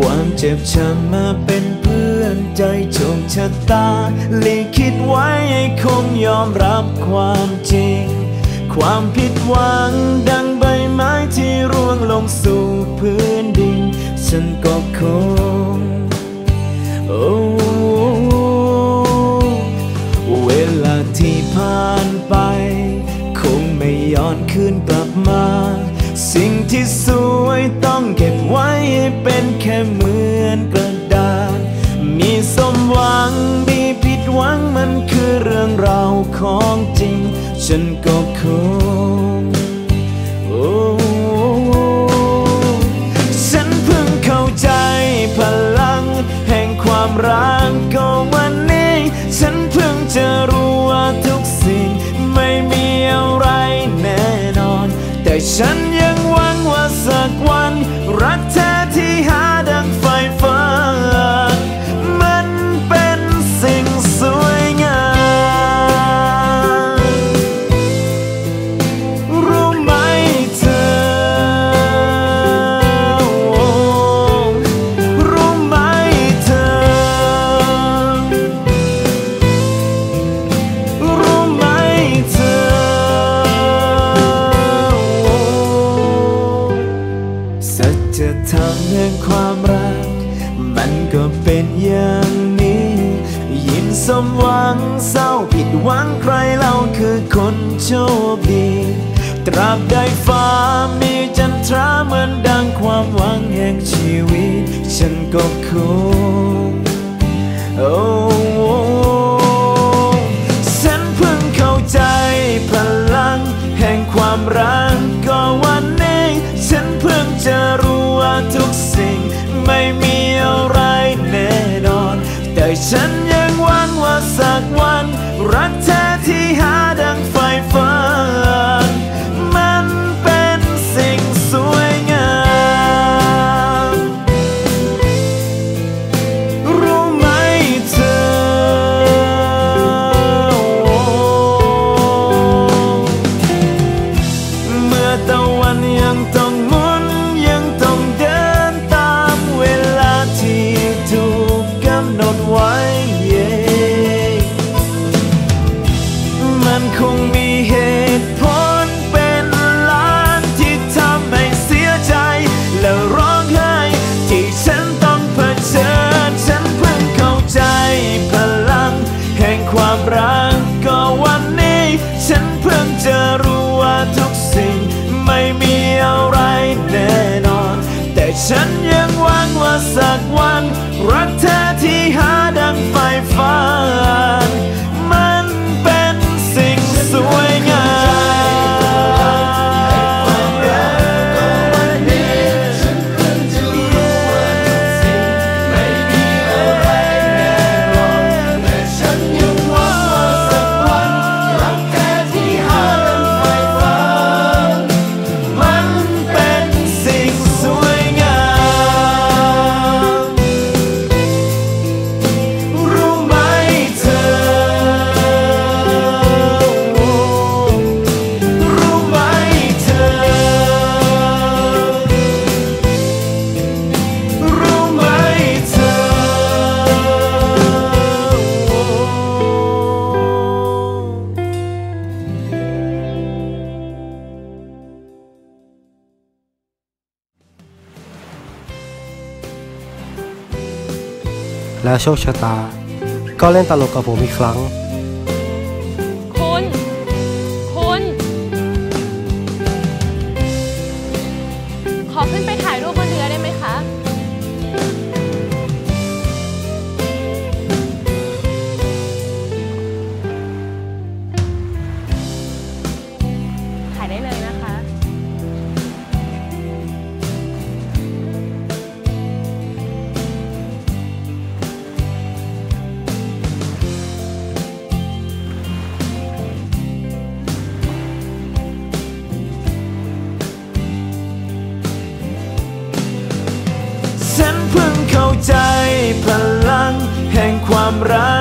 ความเจ็บช้ำมาเป็นเพื่อนใจโชคชะตาลิขิตไว้ให้คงยอมรับความจริง ความผิดหวังดังใบไม้ที่ร่วงลงสู่พื้นดิน ฉันก็คงโอ้เวลาที่ผ่านไป คงไม่ย้อนคืนกลับมา สิ่งที่สวยต้องเก็บไว้เป็นแค่เหมือนกระดาษ มีสมหวังมีผิดหวังมันคือเรื่องราวของจริง ฉันก็คงโอ้ฉันเพิ่งเข้าใจพลัง แห่งความรักก็วันนี้ ฉันเพิ่งจะรู้ว่าทุกสิ่งไม่มีอะไรแน่นอน แต่ฉันยัง สักวัน ทำเรมแห่งความรัก มันก็เป็นอย่างนี้ ยิ้มสมหวังเศร้าผิดหวังใครเล่าคือคนโชคดี ตราบใดฟ้ามีจันทราเหมือนดังความหวังแห่งชีวิต ฉันก็คงโอ้ แแล้วโชคชะตา ก็เล่นตลกกับผมอีกครั้ง เพิ่งเข้าใจพลังแห่งความรัก